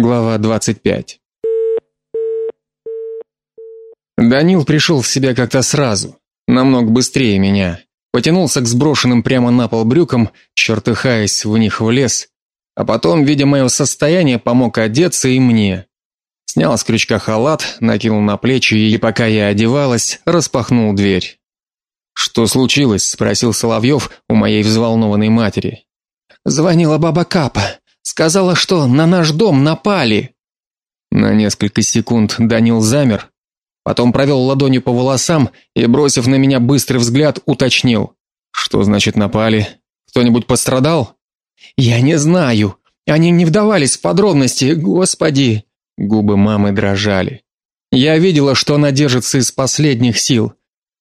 Глава 25. Данил пришел в себя как-то сразу, намного быстрее меня. Потянулся к сброшенным прямо на пол брюкам, чертыхаясь в них в лес, а потом, видя мое состояние, помог одеться и мне. Снял с крючка халат, накинул на плечи и, пока я одевалась, распахнул дверь. Что случилось? спросил Соловьев у моей взволнованной матери. Звонила баба Капа, сказала, что на наш дом напали. На несколько секунд Данил замер, потом провел ладонью по волосам и, бросив на меня быстрый взгляд, уточнил: "Что значит напали? Кто-нибудь пострадал?" "Я не знаю. Они не вдавались в подробности, господи". Губы мамы дрожали. Я видела, что она держится из последних сил.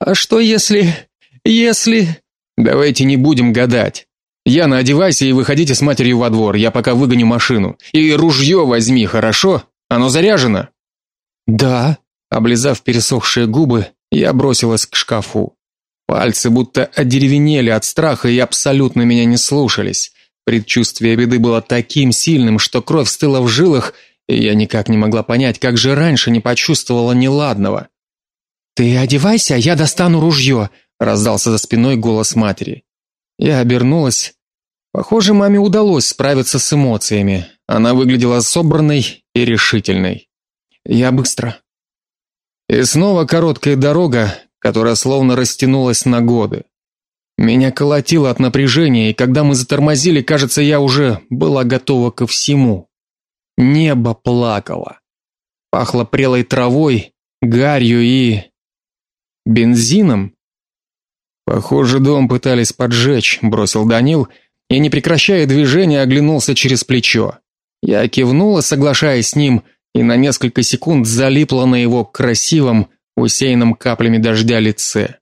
А что если если Давайте не будем гадать. Яна, одевайся и выходите с матерью во двор, я пока выгоню машину. И ружье возьми, хорошо? Оно заряжено. Да, облизав пересохшие губы, я бросилась к шкафу. Пальцы будто одеревенели от страха и абсолютно меня не слушались. Предчувствие беды было таким сильным, что кровь стыла в жилах, и я никак не могла понять, как же раньше не почувствовала неладного. Ты одевайся, я достану ружье», — раздался за спиной голос матери. Я обернулась. Похоже, маме удалось справиться с эмоциями. Она выглядела собранной и решительной. Я быстро. И снова короткая дорога, которая словно растянулась на годы. Меня колотило от напряжения, и когда мы затормозили, кажется, я уже была готова ко всему. Небо плакало. Пахло прелой травой, гарью и бензином. Похоже, дом пытались поджечь, бросил Данил и не прекращая движения оглянулся через плечо. Я кивнула, соглашаясь с ним, и на несколько секунд залипла на его красивом, усеянном каплями дождя лице.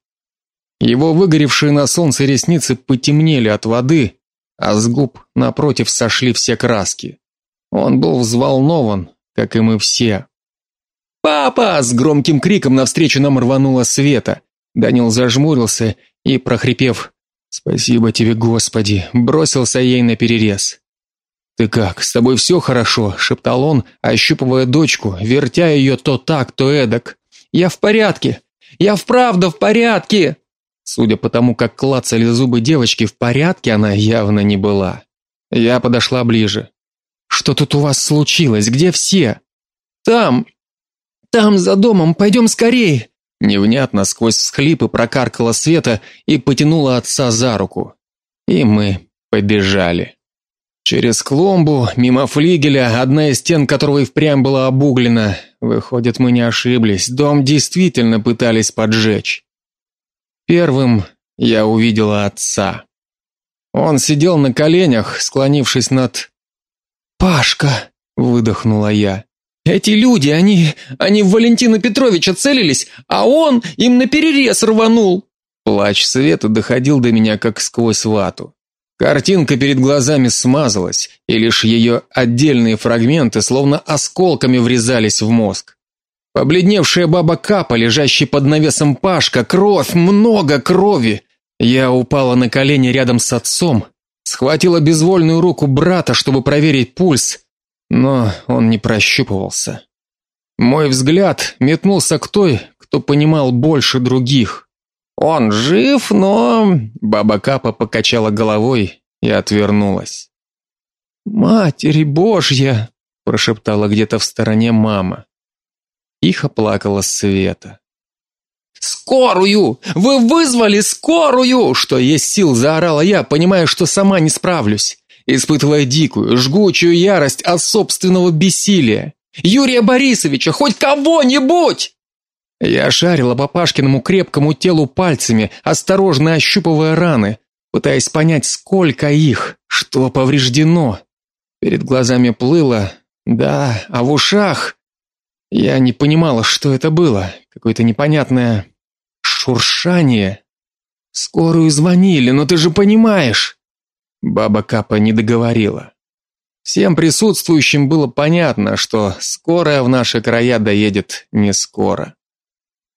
Его выгоревшие на солнце ресницы потемнели от воды, а с губ напротив сошли все краски. Он был взволнован, как и мы все. Папа! с громким криком навстречу нам рванула Света. Данил зажмурился и, прохрипев: "Спасибо тебе, Господи", бросился ей на перерез. "Ты как? С тобой все хорошо?" шептал он, ощупывая дочку, вертя ее то так, то эдак. "Я в порядке. Я вправду в порядке". Судя по тому, как клацали зубы девочки, в порядке она явно не была. Я подошла ближе. Что тут у вас случилось? Где все? Там. Там за домом, пойдем скорее. Невнятно сквозь всхлипы прокаркала Света и потянула отца за руку. И мы побежали. Через клумбу, мимо флигеля, одна из стен которого и впрямь была обуглена. Выходит, мы не ошиблись. Дом действительно пытались поджечь. Первым я увидела отца. Он сидел на коленях, склонившись над Пашка, выдохнула я. Эти люди, они, они в Валентина Петровича целились, а он им на перерез рванул. Плач Света доходил до меня как сквозь вату. Картинка перед глазами смазалась, и лишь ее отдельные фрагменты словно осколками врезались в мозг. Побледневшая баба Капа, лежащий под навесом Пашка, кровь, много крови. Я упала на колени рядом с отцом, схватила безвольную руку брата, чтобы проверить пульс, но он не прощупывался. Мой взгляд метнулся к той, кто понимал больше других. Он жив, но баба Капа покачала головой и отвернулась. Матери Божья, прошептала где-то в стороне мама. Тихо плакала Света. Скорую! Вы вызвали скорую! Что есть сил, заорала я, понимая, что сама не справлюсь испытывая дикую, жгучую ярость от собственного бессилия. Юрия Борисовича, хоть кого-нибудь! Я шарила по Пашкиному крепкому телу пальцами, осторожно ощупывая раны, пытаясь понять, сколько их, что повреждено. Перед глазами плыло, да, а в ушах я не понимала, что это было, какое-то непонятное шуршание. Скорую звонили, но ты же понимаешь. Баба Капа не договорила. Всем присутствующим было понятно, что скорая в наши края доедет не скоро.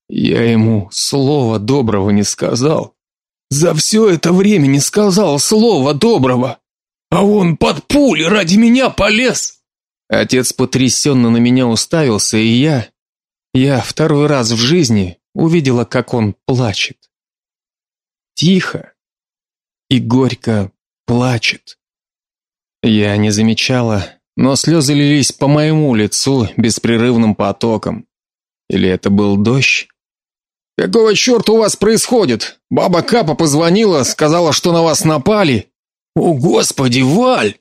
Я ему слова доброго не сказал. За все это время не сказал слова доброго. А он под пули ради меня полез. Отец потрясенно на меня уставился, и я... Я второй раз в жизни увидела, как он плачет. Тихо и горько плачет. Я не замечала, но слезы лились по моему лицу беспрерывным потоком. Или это был дождь? Какого черта у вас происходит? Баба Капа позвонила, сказала, что на вас напали. О, господи, Валь!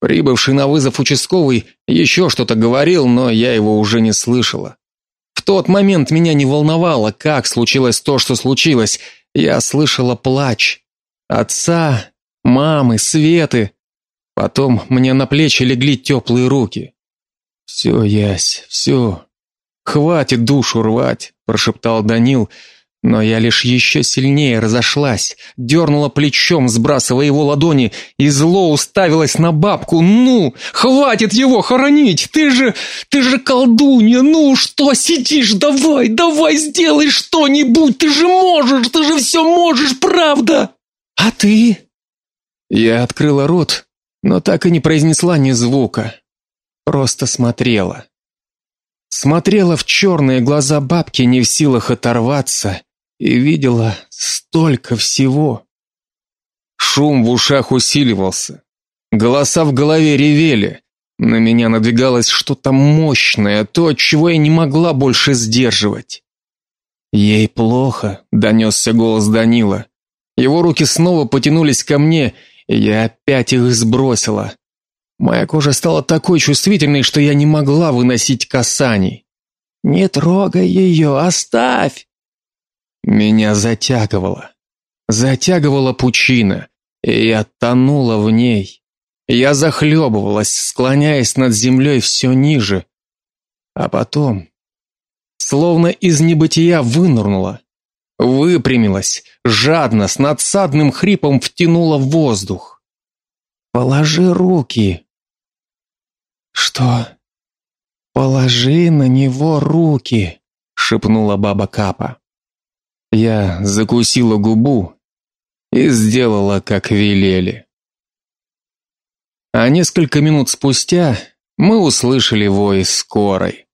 Прибывший на вызов участковый еще что-то говорил, но я его уже не слышала. В тот момент меня не волновало, как случилось то, что случилось. Я слышала плач отца, мамы, Светы. Потом мне на плечи легли теплые руки. «Все, Ясь, все. Хватит душу рвать, прошептал Данил, но я лишь еще сильнее разошлась, дернула плечом, сбрасывая его ладони, и зло уставилась на бабку. Ну, хватит его хоронить. Ты же, ты же колдунья. Ну, что сидишь? Давай, давай сделай что-нибудь. Ты же можешь, ты же все можешь, правда? А ты? Я открыла рот, но так и не произнесла ни звука. Просто смотрела. Смотрела в черные глаза бабки, не в силах оторваться, и видела столько всего. Шум в ушах усиливался. Голоса в голове ревели. На меня надвигалось что-то мощное, то, чего я не могла больше сдерживать. Ей плохо, донесся голос Данила. Его руки снова потянулись ко мне, я опять их сбросила. Моя кожа стала такой чувствительной, что я не могла выносить касаний. Не трогай ее, оставь. Меня затягивало. Затягивала пучина, и я тонула в ней. Я захлебывалась, склоняясь над землей все ниже. А потом, словно из небытия вынырнула, выпрямилась, жадно, с надсадным хрипом втянула в воздух. Положи руки, что? Положи на него руки, шепнула баба Капа. Я закусила губу и сделала, как велели. А несколько минут спустя мы услышали вой скорой.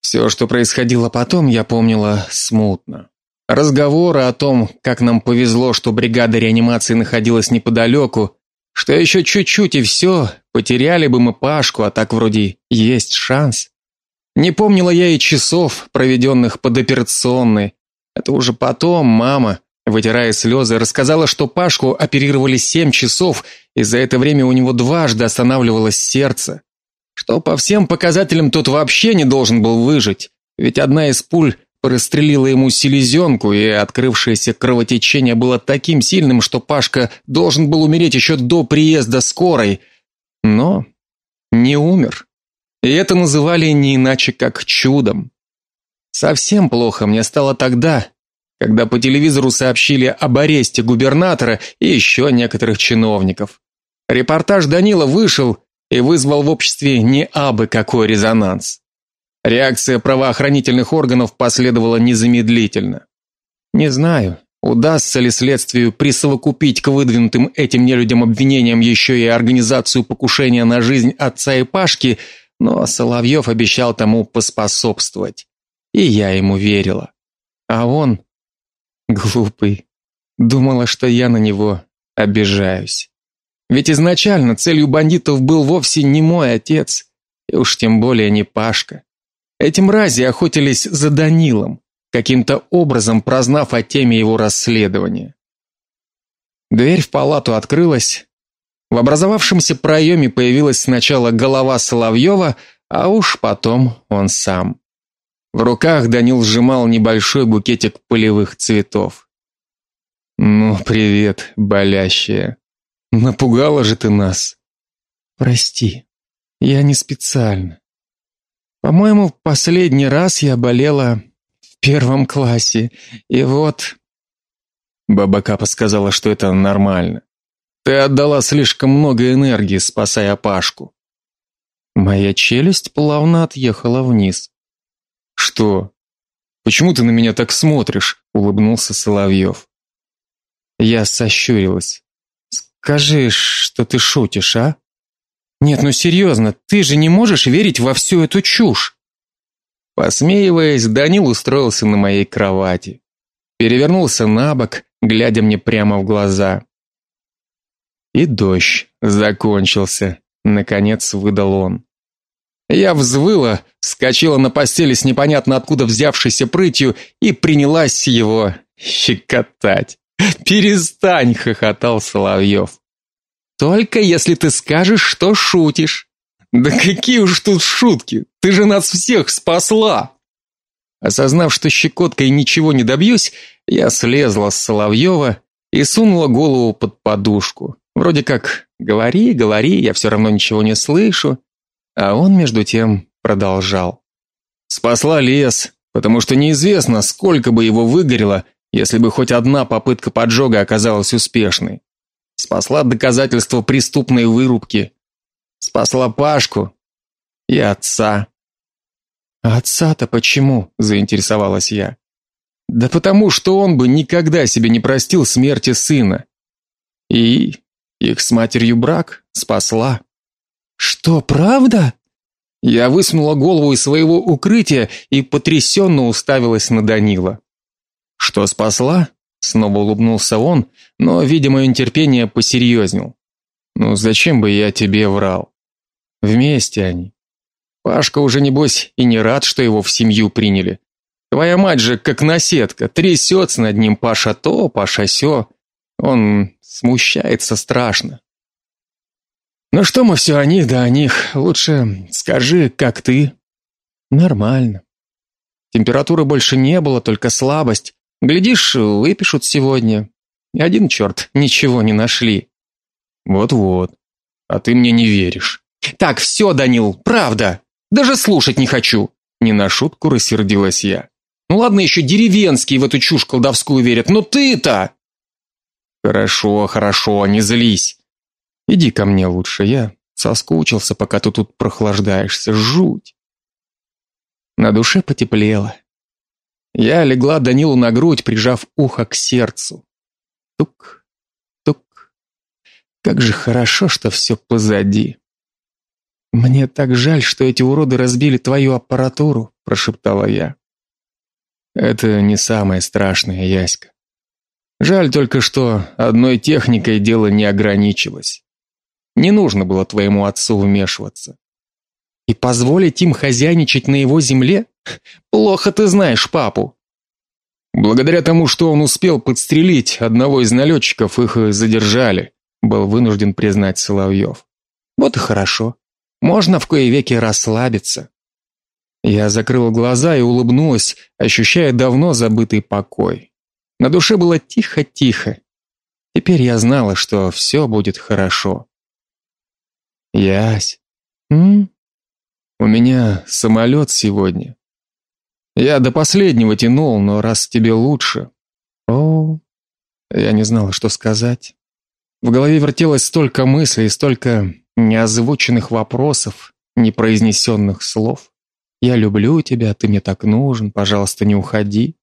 Все, что происходило потом, я помнила смутно. Разговоры о том, как нам повезло, что бригада реанимации находилась неподалеку, что еще чуть-чуть и все, потеряли бы мы Пашку, а так вроде есть шанс. Не помнила я и часов, проведенных под операционной. Это уже потом мама, вытирая слезы, рассказала, что Пашку оперировали семь часов, и за это время у него дважды останавливалось сердце. Что по всем показателям тот вообще не должен был выжить, ведь одна из пуль прострелила ему селезенку, и открывшееся кровотечение было таким сильным, что Пашка должен был умереть еще до приезда скорой, но не умер. И это называли не иначе как чудом. Совсем плохо мне стало тогда, когда по телевизору сообщили об аресте губернатора и еще некоторых чиновников. Репортаж Данила вышел и вызвал в обществе не абы какой резонанс. Реакция правоохранительных органов последовала незамедлительно. Не знаю, удастся ли следствию присовокупить к выдвинутым этим нелюдям обвинениям еще и организацию покушения на жизнь отца и Пашки, но Соловьев обещал тому поспособствовать. И я ему верила. А он глупый, думала, что я на него обижаюсь. Ведь изначально целью бандитов был вовсе не мой отец, и уж тем более не Пашка. Эти мрази охотились за Данилом, каким-то образом прознав о теме его расследования. Дверь в палату открылась. В образовавшемся проеме появилась сначала голова Соловьева, а уж потом он сам. В руках Данил сжимал небольшой букетик полевых цветов. Ну, привет, болящая. Напугала же ты нас. Прости. Я не специально. По-моему, в последний раз я болела в первом классе. И вот Баба Капа сказала, что это нормально. Ты отдала слишком много энергии, спасая Пашку. Моя челюсть плавно отъехала вниз. Что? Почему ты на меня так смотришь? улыбнулся Соловьев. Я сощурилась. Скажи, что ты шутишь, а? Нет, ну серьезно, ты же не можешь верить во всю эту чушь. Посмеиваясь, Данил устроился на моей кровати. Перевернулся на бок, глядя мне прямо в глаза. И дождь закончился, наконец выдал он. Я взвыла, вскочила на постели с непонятно откуда взявшейся прытью и принялась его щекотать. Перестань, хохотал Соловьев. Только если ты скажешь, что шутишь. Да какие уж тут шутки? Ты же нас всех спасла. Осознав, что щекоткой ничего не добьюсь, я слезла с Соловьева и сунула голову под подушку. Вроде как: "Говори, говори, я все равно ничего не слышу". А он между тем продолжал. Спасла лес, потому что неизвестно, сколько бы его выгорело, если бы хоть одна попытка поджога оказалась успешной. Спасла доказательство преступной вырубки. Спасла Пашку и отца. А отца-то почему? заинтересовалась я. Да потому что он бы никогда себе не простил смерти сына. И их с матерью брак спасла. Что, правда? Я высунула голову из своего укрытия и потрясенно уставилась на Данила. Что спасла? Снова улыбнулся он, но, видимо, мое терпение посерьезнел. Ну зачем бы я тебе врал? Вместе они. Пашка уже небось и не рад, что его в семью приняли. Твоя мать же как наседка, трясется над ним Паша то, Паша сё. Он смущается страшно. Ну что мы все о них да о них. Лучше скажи, как ты? Нормально. Температуры больше не было, только слабость. Глядишь, выпишут сегодня. Один черт, ничего не нашли. Вот-вот. А ты мне не веришь. Так, все, Данил, правда. Даже слушать не хочу. Не на шутку рассердилась я. Ну ладно, еще деревенские в эту чушь колдовскую верят, но ты-то Хорошо, хорошо, не злись. Иди ко мне лучше, я соскучился, пока ты тут прохлаждаешься, жуть. На душе потеплело. Я легла Данилу на грудь, прижав ухо к сердцу. Тук, тук. Как же хорошо, что все позади. Мне так жаль, что эти уроды разбили твою аппаратуру, прошептала я. Это не самое страшное, Яська. Жаль только, что одной техникой дело не ограничилось. Не нужно было твоему отцу вмешиваться. И позволить им хозяйничать на его земле? Плохо ты знаешь папу. Благодаря тому, что он успел подстрелить одного из налетчиков, их задержали, был вынужден признать Соловьев. Вот и хорошо. Можно в кое веки расслабиться. Я закрыла глаза и улыбнулась, ощущая давно забытый покой. На душе было тихо-тихо. Теперь я знала, что все будет хорошо. Ясь. М? У меня самолет сегодня. Я до последнего тянул, но раз тебе лучше. О, я не знала, что сказать. В голове вертелось столько мыслей, столько неозвученных вопросов, непроизнесенных слов. Я люблю тебя, ты мне так нужен, пожалуйста, не уходи.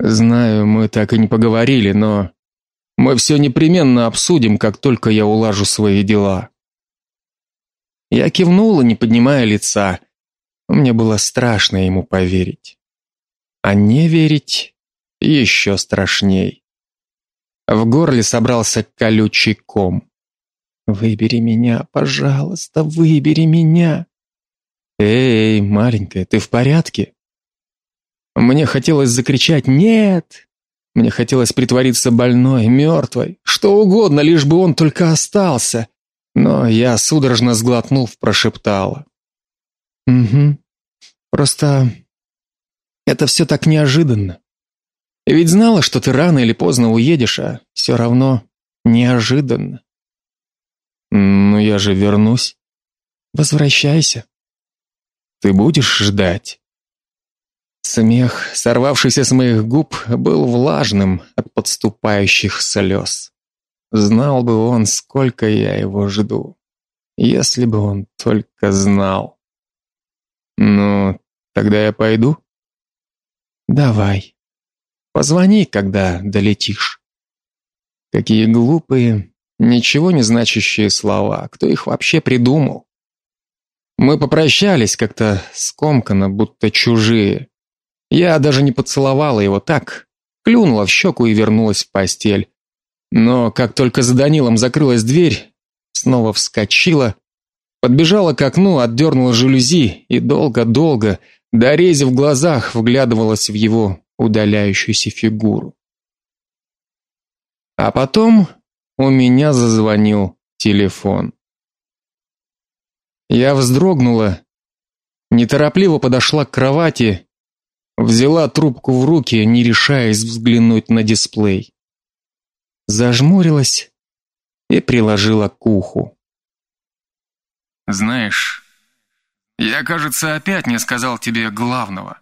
Знаю, мы так и не поговорили, но мы все непременно обсудим, как только я улажу свои дела. Я кивнула, не поднимая лица. Мне было страшно ему поверить. А не верить еще страшней. В горле собрался колючий ком. Выбери меня, пожалуйста, выбери меня. Эй, маленькая, ты в порядке? Мне хотелось закричать: "Нет!" Мне хотелось притвориться больной, мертвой, что угодно, лишь бы он только остался. Но я судорожно сглотнув, прошептала: "Угу. Просто это все так неожиданно. Ведь знала, что ты рано или поздно уедешь, а все равно неожиданно. Ну я же вернусь. Возвращайся. Ты будешь ждать?" Смех, сорвавшийся с моих губ, был влажным от подступающих слез. Знал бы он, сколько я его жду. Если бы он только знал. Ну, тогда я пойду. Давай. Позвони, когда долетишь. Какие глупые Ничего не значащие слова. Кто их вообще придумал? Мы попрощались как-то скомканно, будто чужие. Я даже не поцеловала его так, клюнула в щеку и вернулась в постель. Но как только за Данилом закрылась дверь, снова вскочила, подбежала к окну, отдернула жалюзи и долго-долго, дорезив в глазах, вглядывалась в его удаляющуюся фигуру. А потом у меня зазвонил телефон. Я вздрогнула, неторопливо подошла к кровати, взяла трубку в руки, не решаясь взглянуть на дисплей. Зажмурилась и приложила к уху. Знаешь, я, кажется, опять не сказал тебе главного.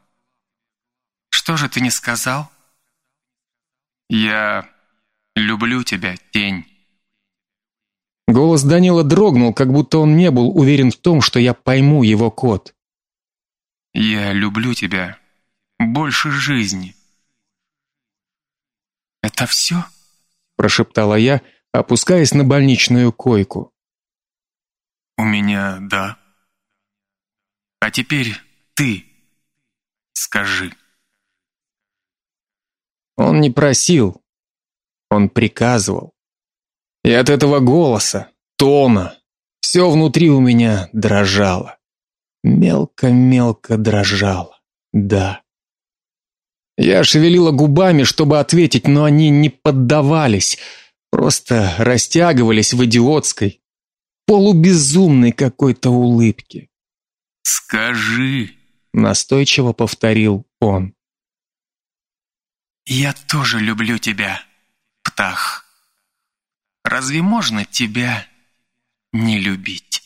Что же ты не сказал? Я люблю тебя, тень. Голос Данила дрогнул, как будто он не был уверен в том, что я пойму его код. Я люблю тебя больше жизни. Это все? Прошептала я, опускаясь на больничную койку. У меня да. А теперь ты скажи. Он не просил, он приказывал. И от этого голоса, тона, все внутри у меня дрожало. Мелко-мелко дрожало. Да. Я шевелила губами, чтобы ответить, но они не поддавались, просто растягивались в идиотской, полубезумной какой-то улыбке. Скажи, настойчиво повторил он. Я тоже люблю тебя, птах. Разве можно тебя не любить?